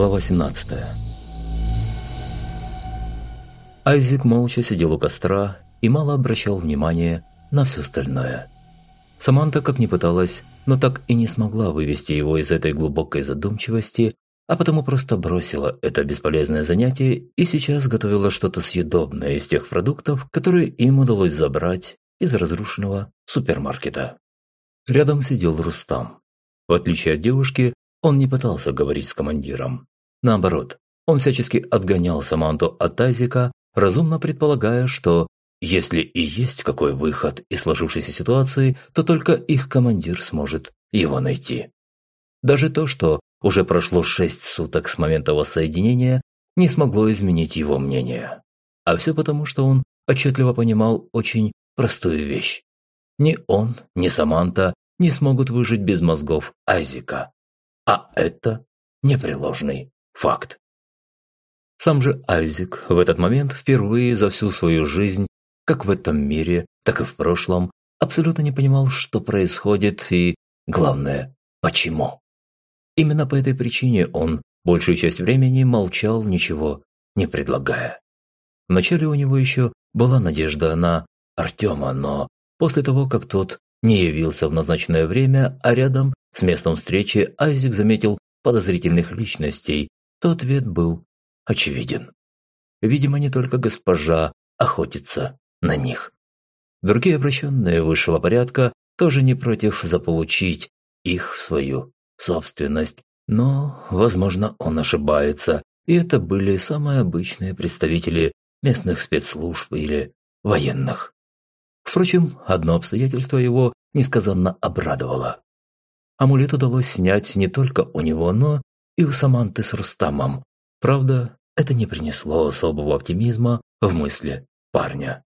Глава 17 Айзек молча сидел у костра и мало обращал внимания на все остальное. Саманта как ни пыталась, но так и не смогла вывести его из этой глубокой задумчивости, а потому просто бросила это бесполезное занятие и сейчас готовила что-то съедобное из тех продуктов, которые им удалось забрать из разрушенного супермаркета. Рядом сидел Рустам. В отличие от девушки, он не пытался говорить с командиром. Наоборот, он всячески отгонял Саманту от Айзека, разумно предполагая, что если и есть какой выход из сложившейся ситуации, то только их командир сможет его найти. Даже то, что уже прошло шесть суток с момента воссоединения, не смогло изменить его мнение. А все потому, что он отчетливо понимал очень простую вещь. Ни он, ни Саманта не смогут выжить без мозгов Айзека. А это непреложный факт. Сам же Айзек в этот момент впервые за всю свою жизнь, как в этом мире, так и в прошлом, абсолютно не понимал, что происходит и, главное, почему. Именно по этой причине он большую часть времени молчал, ничего не предлагая. Вначале у него еще была надежда на Артема, но после того, как тот не явился в назначенное время, а рядом с местом встречи Айзек заметил подозрительных личностей, то ответ был очевиден. Видимо, не только госпожа охотится на них. Другие обращенные высшего порядка тоже не против заполучить их в свою собственность, но, возможно, он ошибается, и это были самые обычные представители местных спецслужб или военных. Впрочем, одно обстоятельство его несказанно обрадовало. Амулет удалось снять не только у него, но и у Саманты с Рустамом. Правда, это не принесло особого оптимизма в мысли парня.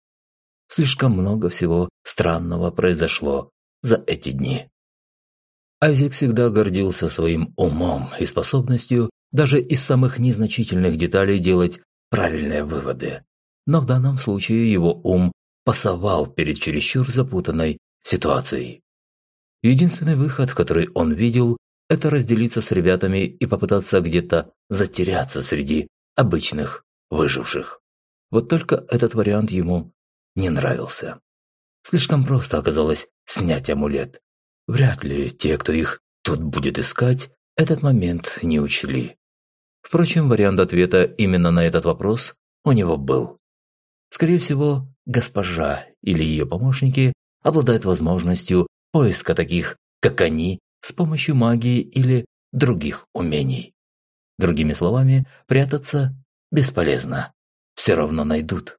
Слишком много всего странного произошло за эти дни. Айзек всегда гордился своим умом и способностью даже из самых незначительных деталей делать правильные выводы. Но в данном случае его ум пасовал перед чересчур запутанной ситуацией. Единственный выход, который он видел, это разделиться с ребятами и попытаться где-то затеряться среди обычных выживших. Вот только этот вариант ему не нравился. Слишком просто оказалось снять амулет. Вряд ли те, кто их тут будет искать, этот момент не учли. Впрочем, вариант ответа именно на этот вопрос у него был. Скорее всего, госпожа или ее помощники обладают возможностью поиска таких, как они, с помощью магии или других умений. Другими словами, прятаться бесполезно. Все равно найдут.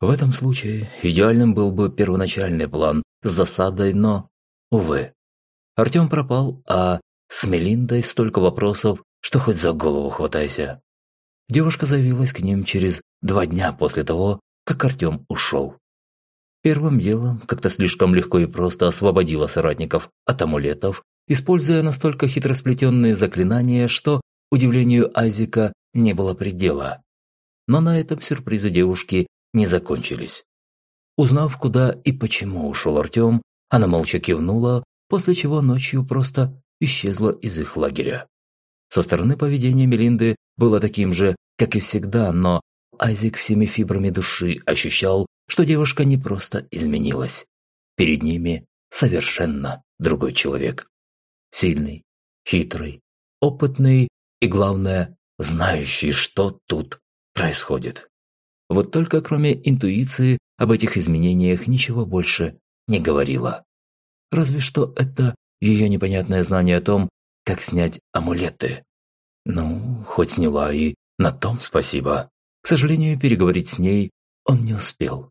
В этом случае идеальным был бы первоначальный план с засадой, но, увы. Артем пропал, а с Мелиндой столько вопросов, что хоть за голову хватайся. Девушка заявилась к ним через два дня после того, как Артем ушел. Первым делом как-то слишком легко и просто освободила соратников от амулетов, используя настолько хитросплетенные заклинания, что удивлению Айзека не было предела. Но на этом сюрпризы девушки не закончились. Узнав, куда и почему ушел Артем, она молча кивнула, после чего ночью просто исчезла из их лагеря. Со стороны поведения Мелинды было таким же, как и всегда, но Айзек всеми фибрами души ощущал, что девушка не просто изменилась. Перед ними совершенно другой человек. Сильный, хитрый, опытный и, главное, знающий, что тут происходит. Вот только кроме интуиции об этих изменениях ничего больше не говорила. Разве что это ее непонятное знание о том, как снять амулеты. Ну, хоть сняла и на том спасибо. К сожалению, переговорить с ней он не успел.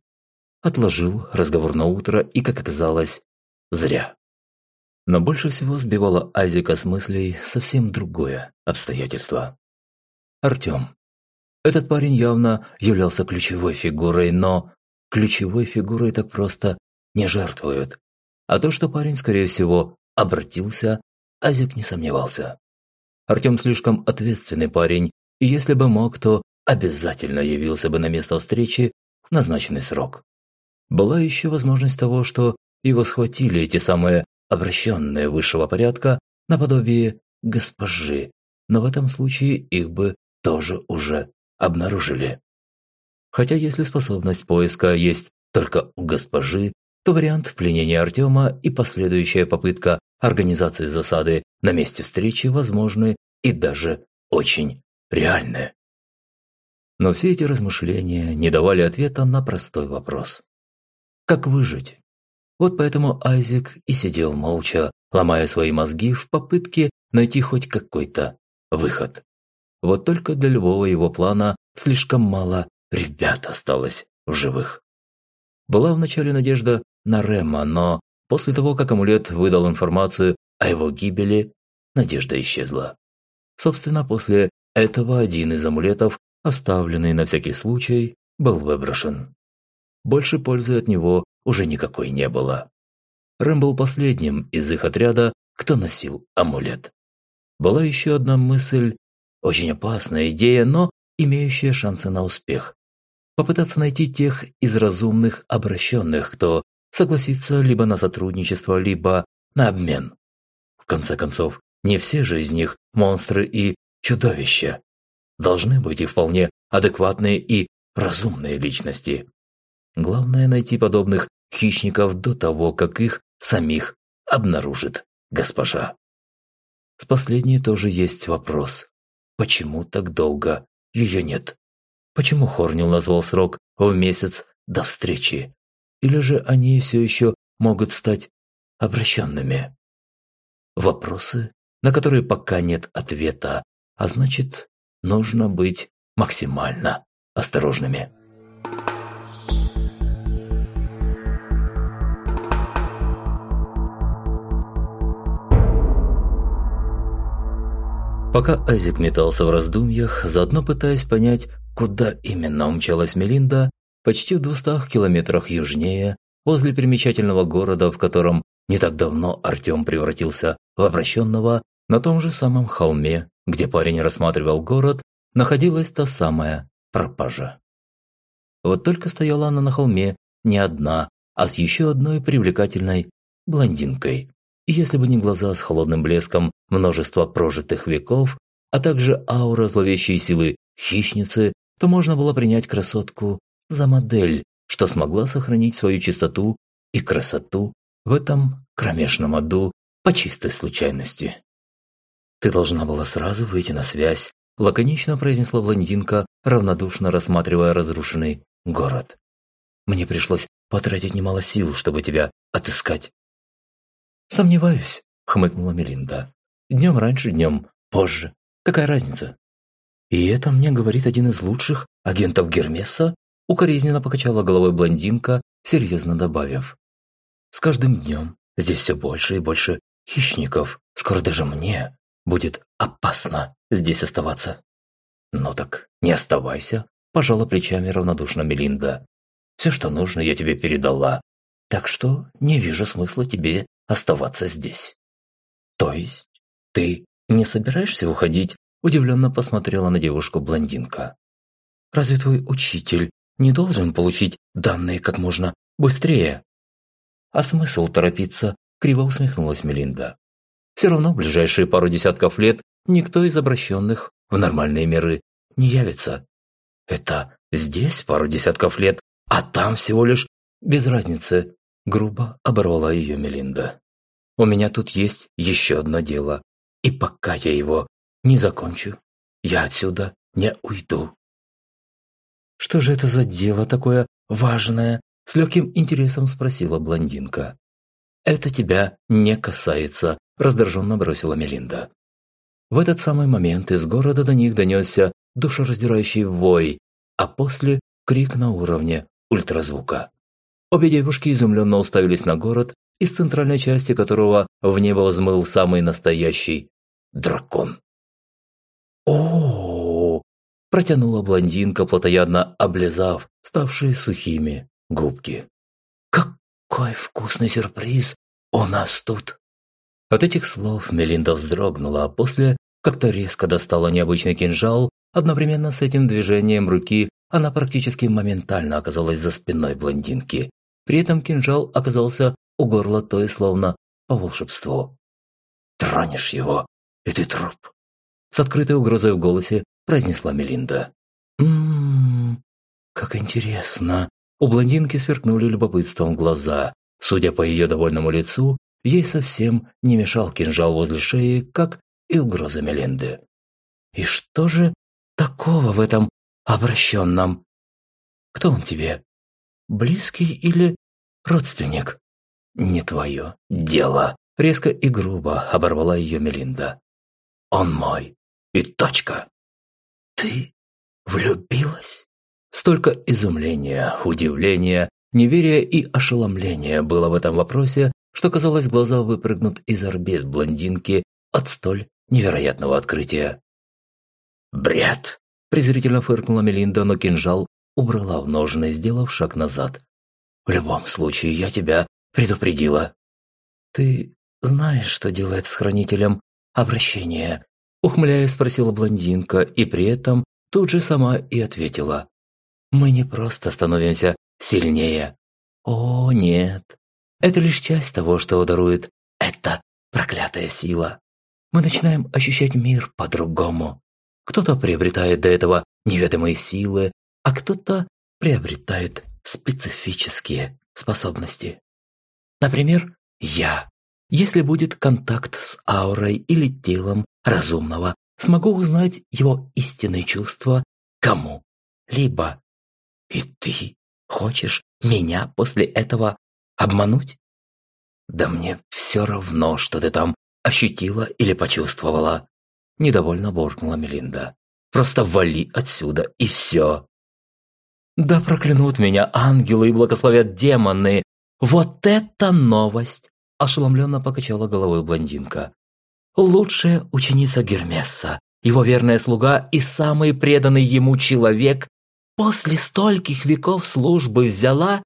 Отложил разговор на утро и, как оказалось, зря. Но больше всего сбивало Азика с мыслей совсем другое обстоятельство. Артем. Этот парень явно являлся ключевой фигурой, но ключевой фигурой так просто не жертвуют. А то, что парень, скорее всего, обратился, Азик не сомневался. Артем слишком ответственный парень, и если бы мог, то обязательно явился бы на место встречи в назначенный срок. Была еще возможность того, что его схватили эти самые обращенные высшего порядка наподобие госпожи, но в этом случае их бы тоже уже обнаружили. Хотя если способность поиска есть только у госпожи, то вариант пленения Артема и последующая попытка организации засады на месте встречи возможны и даже очень реальны. Но все эти размышления не давали ответа на простой вопрос. Как выжить? Вот поэтому Айзек и сидел молча, ломая свои мозги в попытке найти хоть какой-то выход. Вот только для любого его плана слишком мало ребят осталось в живых. Была вначале надежда на Рема, но после того, как амулет выдал информацию о его гибели, надежда исчезла. Собственно, после этого один из амулетов, оставленный на всякий случай, был выброшен. Больше пользы от него уже никакой не было. Рэм был последним из их отряда, кто носил амулет. Была еще одна мысль, очень опасная идея, но имеющая шансы на успех. Попытаться найти тех из разумных обращенных, кто согласится либо на сотрудничество, либо на обмен. В конце концов, не все же из них монстры и чудовища. Должны быть и вполне адекватные и разумные личности. Главное найти подобных хищников до того, как их самих обнаружит госпожа. С последней тоже есть вопрос. Почему так долго ее нет? Почему Хорнил назвал срок в месяц до встречи? Или же они все еще могут стать обращенными? Вопросы, на которые пока нет ответа, а значит, нужно быть максимально осторожными. Пока Айзек метался в раздумьях, заодно пытаясь понять, куда именно умчалась Мелинда, почти в двухстах километрах южнее, возле примечательного города, в котором не так давно Артем превратился в обращенного, на том же самом холме, где парень рассматривал город, находилась та самая пропажа. Вот только стояла она на холме не одна, а с еще одной привлекательной блондинкой. И если бы не глаза с холодным блеском множества прожитых веков, а также аура зловещей силы хищницы, то можно было принять красотку за модель, что смогла сохранить свою чистоту и красоту в этом кромешном аду по чистой случайности. «Ты должна была сразу выйти на связь», – лаконично произнесла блондинка, равнодушно рассматривая разрушенный город. «Мне пришлось потратить немало сил, чтобы тебя отыскать. «Сомневаюсь», – хмыкнула Мелинда. «Днем раньше, днем позже. Какая разница?» «И это мне говорит один из лучших агентов Гермеса?» – укоризненно покачала головой блондинка, серьезно добавив. «С каждым днем здесь все больше и больше хищников. Скоро даже мне будет опасно здесь оставаться». «Ну так не оставайся», – пожала плечами равнодушно Мелинда. «Все, что нужно, я тебе передала. Так что не вижу смысла тебе оставаться здесь. То есть ты не собираешься уходить? Удивленно посмотрела на девушку блондинка. Разве твой учитель не должен получить данные как можно быстрее? А смысл торопиться? Криво усмехнулась Мелинда. Все равно в ближайшие пару десятков лет никто из обращенных в нормальные миры не явится. Это здесь пару десятков лет, а там всего лишь без разницы. Грубо оборвала ее Мелинда. «У меня тут есть еще одно дело, и пока я его не закончу, я отсюда не уйду». «Что же это за дело такое важное?» С легким интересом спросила блондинка. «Это тебя не касается», – раздраженно бросила Мелинда. В этот самый момент из города до них донесся душераздирающий вой, а после – крик на уровне ультразвука. Обе девушки изумленно уставились на город, из центральной части которого в небо взмыл самый настоящий дракон. о, протянула блондинка, плотоядно облизав ставшие сухими губки. «Какой вкусный сюрприз у нас тут!» От этих слов Мелинда вздрогнула, а после как-то резко достала необычный кинжал, одновременно с этим движением руки она практически моментально оказалась за спиной блондинки, при этом кинжал оказался у горла той, словно по волшебству. «Тронешь его, и ты труп. с открытой угрозой в голосе произнесла Мелинда. «Ммм, как интересно!» У блондинки сверкнули любопытством глаза. Судя по ее довольному лицу, ей совсем не мешал кинжал возле шеи, как и угроза Мелинды. «И что же такого в этом обращенном? Кто он тебе? Близкий или родственник?» «Не твое дело», – резко и грубо оборвала ее Мелинда. «Он мой. И точка». «Ты влюбилась?» Столько изумления, удивления, неверия и ошеломления было в этом вопросе, что, казалось, глаза выпрыгнут из орбит блондинки от столь невероятного открытия. «Бред!» – презрительно фыркнула Мелинда, но кинжал убрала в ножны, сделав шаг назад. «В любом случае, я тебя предупредила». «Ты знаешь, что делает с хранителем обращение?» Ухмыляясь, спросила блондинка, и при этом тут же сама и ответила. «Мы не просто становимся сильнее. О, нет. Это лишь часть того, что дарует эта проклятая сила. Мы начинаем ощущать мир по-другому. Кто-то приобретает до этого неведомые силы, а кто-то приобретает специфические способности. Например, я. Если будет контакт с аурой или телом разумного, смогу узнать его истинные чувства кому-либо. И ты хочешь меня после этого обмануть? Да мне все равно, что ты там ощутила или почувствовала. Недовольно буркнула Мелинда. Просто вали отсюда и все. Да проклянут меня ангелы и благословят демоны. Вот это новость! Ошеломленно покачала головой блондинка. Лучшая ученица Гермеса, его верная слуга и самый преданный ему человек после стольких веков службы взяла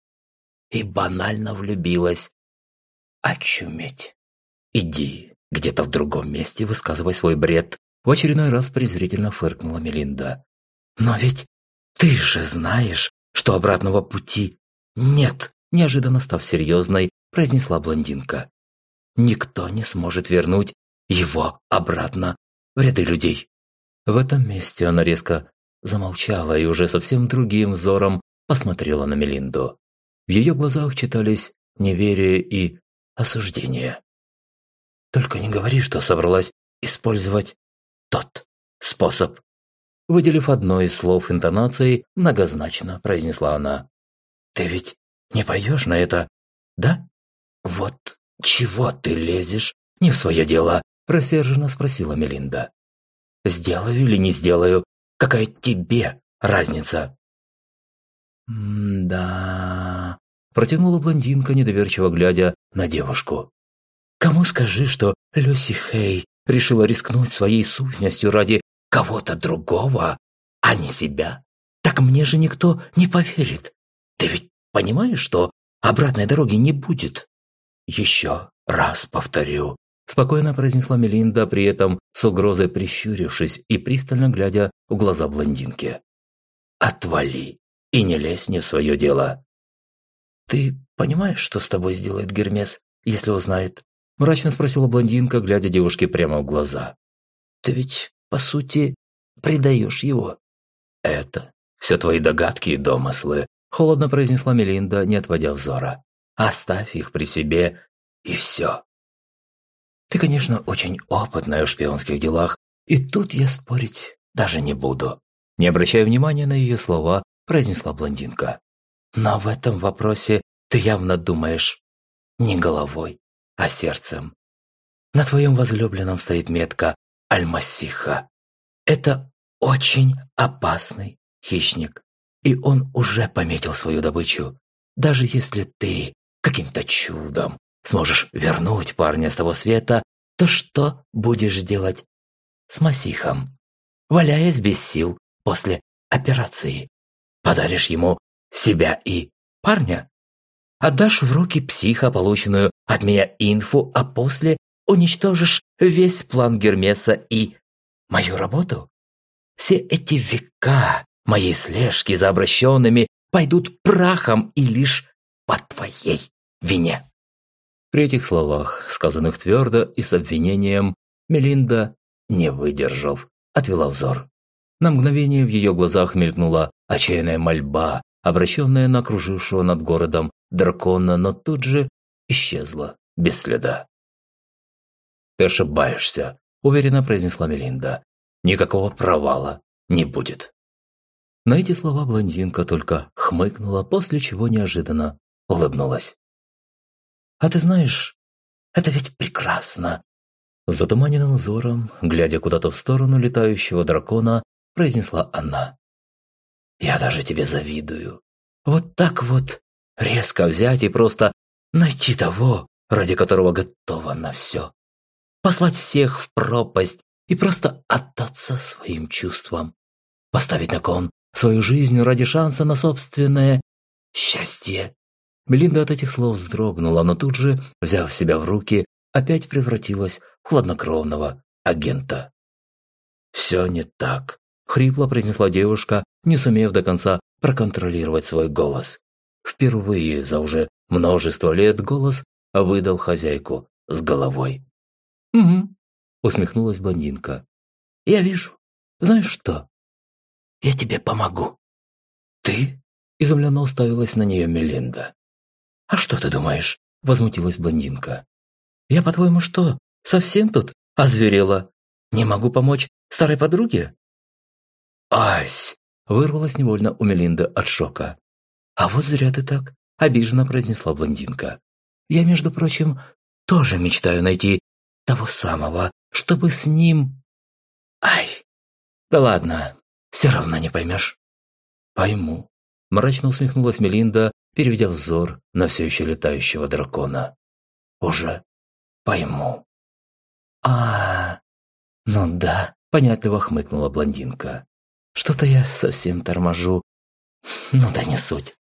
и банально влюбилась. Очуметь. Иди где-то в другом месте высказывай свой бред. В очередной раз презрительно фыркнула Мелинда. Но ведь ты же знаешь, что обратного пути нет, неожиданно став серьезной, произнесла блондинка. Никто не сможет вернуть его обратно в ряды людей. В этом месте она резко замолчала и уже совсем другим взором посмотрела на Мелинду. В ее глазах читались неверие и осуждение. «Только не говори, что собралась использовать тот способ». Выделив одно из слов интонацией, многозначно произнесла она. «Ты ведь не пойдешь на это, да? Вот чего ты лезешь не в свое дело?» Рассерженно спросила Мелинда. «Сделаю или не сделаю, какая тебе разница?» «Да...» – протянула блондинка, недоверчиво глядя на девушку. «Кому скажи, что Люси Хей решила рискнуть своей сущностью ради кого-то другого, а не себя? Так мне же никто не поверит. Ты ведь понимаешь, что обратной дороги не будет?» «Еще раз повторю», – спокойно произнесла Мелинда, при этом с угрозой прищурившись и пристально глядя в глаза блондинки. «Отвали!» и не лезь не в свое дело». «Ты понимаешь, что с тобой сделает Гермес, если узнает?» – мрачно спросила блондинка, глядя девушке прямо в глаза. «Ты ведь, по сути, предаешь его». «Это все твои догадки и домыслы», – холодно произнесла Мелинда, не отводя взора. «Оставь их при себе, и все». «Ты, конечно, очень опытная в шпионских делах, и тут я спорить даже не буду». Не обращая внимания на ее слова, произнесла блондинка. «Но в этом вопросе ты явно думаешь не головой, а сердцем. На твоем возлюбленном стоит метка Альмасиха. Это очень опасный хищник, и он уже пометил свою добычу. Даже если ты каким-то чудом сможешь вернуть парня с того света, то что будешь делать с Масихом, валяясь без сил после операции? Подаришь ему себя и парня? Отдашь в руки психа, полученную от меня инфу, а после уничтожишь весь план Гермеса и мою работу? Все эти века моей слежки за обращенными пойдут прахом и лишь по твоей вине. При этих словах, сказанных твердо и с обвинением, Мелинда, не выдержав, отвела взор. На мгновение в ее глазах мелькнула отчаянная мольба, обращенная на окружившего над городом дракона, но тут же исчезла без следа. «Ты ошибаешься», – уверенно произнесла Мелинда. «Никакого провала не будет». На эти слова блондинка только хмыкнула, после чего неожиданно улыбнулась. «А ты знаешь, это ведь прекрасно!» Затуманенным взором, глядя куда-то в сторону летающего дракона, произнесла она. «Я даже тебе завидую. Вот так вот резко взять и просто найти того, ради которого готова на все. Послать всех в пропасть и просто отдаться своим чувствам. Поставить на кон свою жизнь ради шанса на собственное счастье. Белинда от этих слов вздрогнула, но тут же, взяв себя в руки, опять превратилась в хладнокровного агента. «Все не так», – хрипло произнесла девушка, не сумев до конца проконтролировать свой голос. Впервые за уже множество лет голос выдал хозяйку с головой. «Угу», – усмехнулась блондинка. «Я вижу. Знаешь что? Я тебе помогу». «Ты?» – изумленно уставилась на нее Мелинда. «А что ты думаешь?» – возмутилась блондинка. «Я, по-твоему, что, совсем тут озверела? Не могу помочь старой подруге?» «Ась!» – вырвалась невольно у Мелинды от шока. «А вот зря ты так», – обиженно произнесла блондинка. «Я, между прочим, тоже мечтаю найти того самого, чтобы с ним...» «Ай! Да ладно, все равно не поймешь». «Пойму», – мрачно усмехнулась Мелинда, переведя взор на все еще летающего дракона. «Уже пойму». А, ну да», – понятливо хмыкнула блондинка. «Что-то я совсем торможу. Ну да не суть.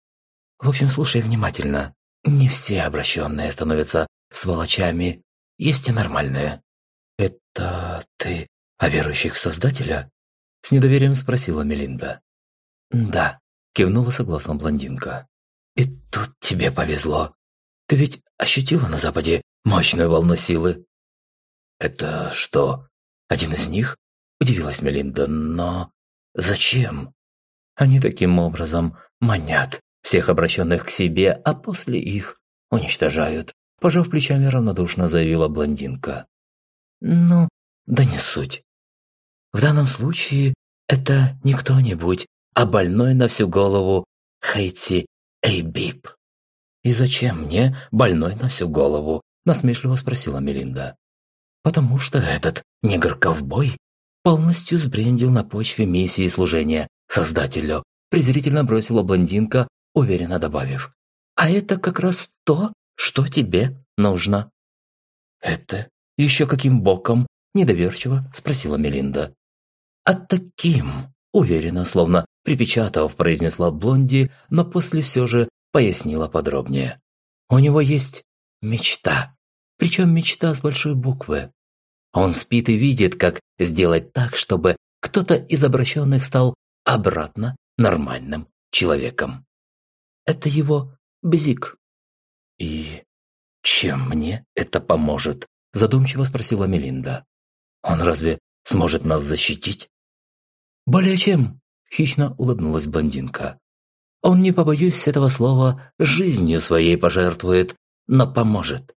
В общем, слушай внимательно. Не все обращенные становятся сволочами. Есть и нормальные. Это ты о верующих в Создателя? С недоверием спросила Мелинда. Да, кивнула согласно блондинка. И тут тебе повезло. Ты ведь ощутила на Западе мощную волну силы? Это что, один из них? Удивилась Мелинда, но зачем? Они таким образом манят всех обращенных к себе, а после их уничтожают. Пожав плечами, равнодушно заявила блондинка. Ну, да не суть. В данном случае это не кто-нибудь, а больной на всю голову Хейти Эйбип. «И зачем мне больной на всю голову?» – насмешливо спросила Мелинда. «Потому что этот негр-ковбой полностью сбрендил на почве миссии служения Создателю», презрительно бросила блондинка, уверенно добавив. «А это как раз то, что тебе нужно». «Это еще каким боком?» – недоверчиво спросила Мелинда. «А таким», – уверенно, словно припечатав, произнесла Блонди, но после все же пояснила подробнее. «У него есть мечта, причем мечта с большой буквы. Он спит и видит, как сделать так, чтобы кто-то из обращенных стал обратно нормальным человеком. Это его бзик. «И чем мне это поможет?» – задумчиво спросила Мелинда. «Он разве сможет нас защитить?» «Более чем», – хищно улыбнулась блондинка. «Он, не побоюсь этого слова, жизнью своей пожертвует, но поможет.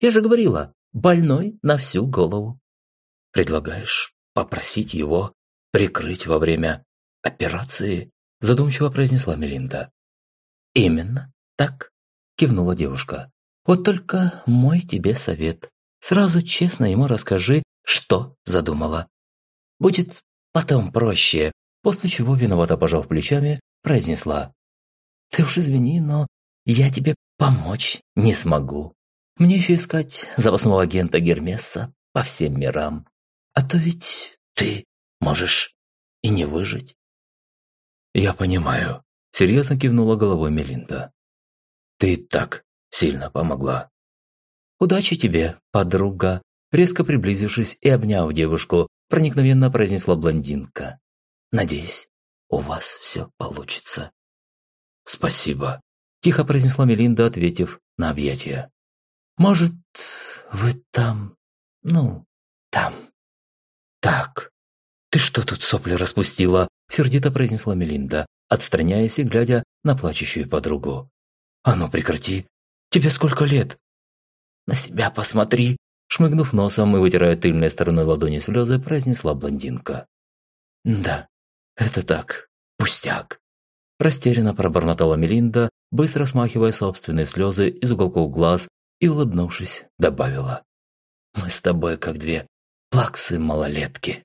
Я же говорила, больной на всю голову. Предлагаешь попросить его прикрыть во время операции?» – задумчиво произнесла Мелинда. «Именно так», – кивнула девушка. «Вот только мой тебе совет. Сразу честно ему расскажи, что задумала. Будет потом проще», после чего, виновато пожав плечами, произнесла. «Ты уж извини, но я тебе помочь не смогу. Мне еще искать запасного агента Гермеса по всем мирам. А то ведь ты можешь и не выжить». «Я понимаю», – серьезно кивнула головой Мелинда. «Ты так сильно помогла». «Удачи тебе, подруга», – резко приблизившись и обняв девушку, проникновенно произнесла блондинка. «Надеюсь, у вас все получится». «Спасибо», – тихо произнесла Мелинда, ответив на объятия. «Может, вы там, ну, там, так, «Ты что тут сопли распустила?» – сердито произнесла Мелинда, отстраняясь и глядя на плачущую подругу. «А ну прекрати! Тебе сколько лет?» «На себя посмотри!» Шмыгнув носом и вытирая тыльной стороной ладони слезы, произнесла блондинка. «Да, это так, пустяк!» Растерянно пробормотала Мелинда, быстро смахивая собственные слезы из уголков глаз и, улыбнувшись, добавила. «Мы с тобой как две плаксы-малолетки.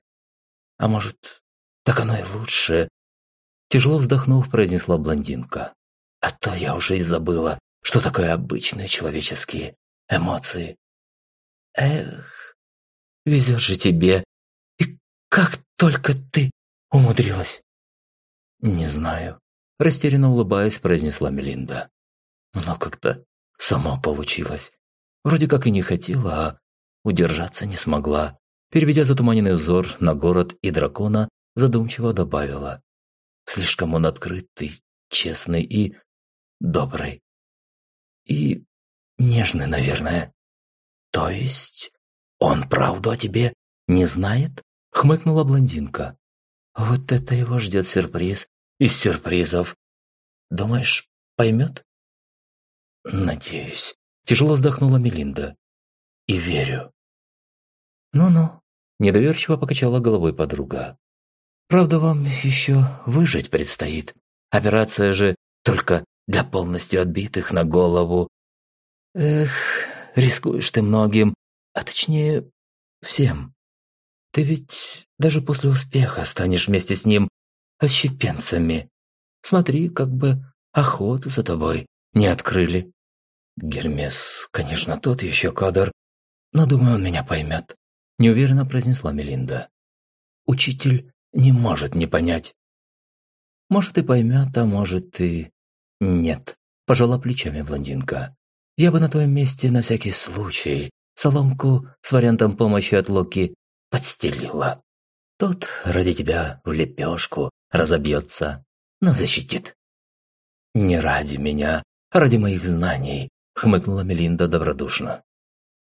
А может, так оно и лучше?» Тяжело вздохнув, произнесла блондинка. «А то я уже и забыла, что такое обычные человеческие эмоции. Эх, везет же тебе. И как только ты умудрилась?» «Не знаю», – растерянно улыбаясь, произнесла Мелинда. «Но как-то само получилось. Вроде как и не хотела, а удержаться не смогла». Переведя затуманенный взор на город и дракона, задумчиво добавила. «Слишком он открытый, честный и добрый. И нежный, наверное. То есть он правду о тебе не знает?» – хмыкнула блондинка. «Вот это его ждет сюрприз из сюрпризов. Думаешь, поймет?» «Надеюсь», – тяжело вздохнула Мелинда. «И верю». «Ну-ну», – недоверчиво покачала головой подруга. «Правда, вам еще выжить предстоит. Операция же только для полностью отбитых на голову. Эх, рискуешь ты многим, а точнее всем. Ты ведь даже после успеха станешь вместе с ним отщепенцами. Смотри, как бы охоту за тобой не открыли. Гермес, конечно, тот еще кадр, но думаю, он меня поймет. Неуверенно произнесла Мелинда. Учитель не может не понять. Может и поймет, а может и нет. Пожала плечами блондинка. Я бы на твоем месте на всякий случай соломку с вариантом помощи от Локи подстелила. Тот ради тебя в лепешку разобьется, но защитит. Не ради меня, а ради моих знаний, хмыкнула Мелинда добродушно.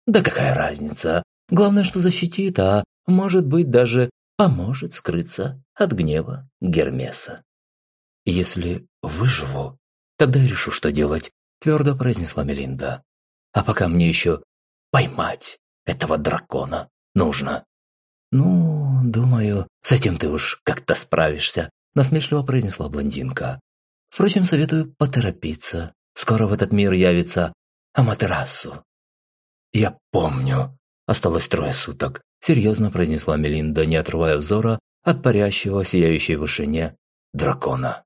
Да какая разница? Главное, что защитит, а может быть даже поможет скрыться от гнева Гермеса. Если выживу, тогда я решу, что делать, твердо произнесла Мелинда. А пока мне еще поймать этого дракона нужно. Ну, думаю, с этим ты уж как-то справишься, насмешливо произнесла блондинка. Впрочем, советую поторопиться. Скоро в этот мир явится Аматерасу. Я помню. Осталось трое суток, серьезно произнесла Мелинда, не отрывая взора от парящего в сияющей вышине дракона.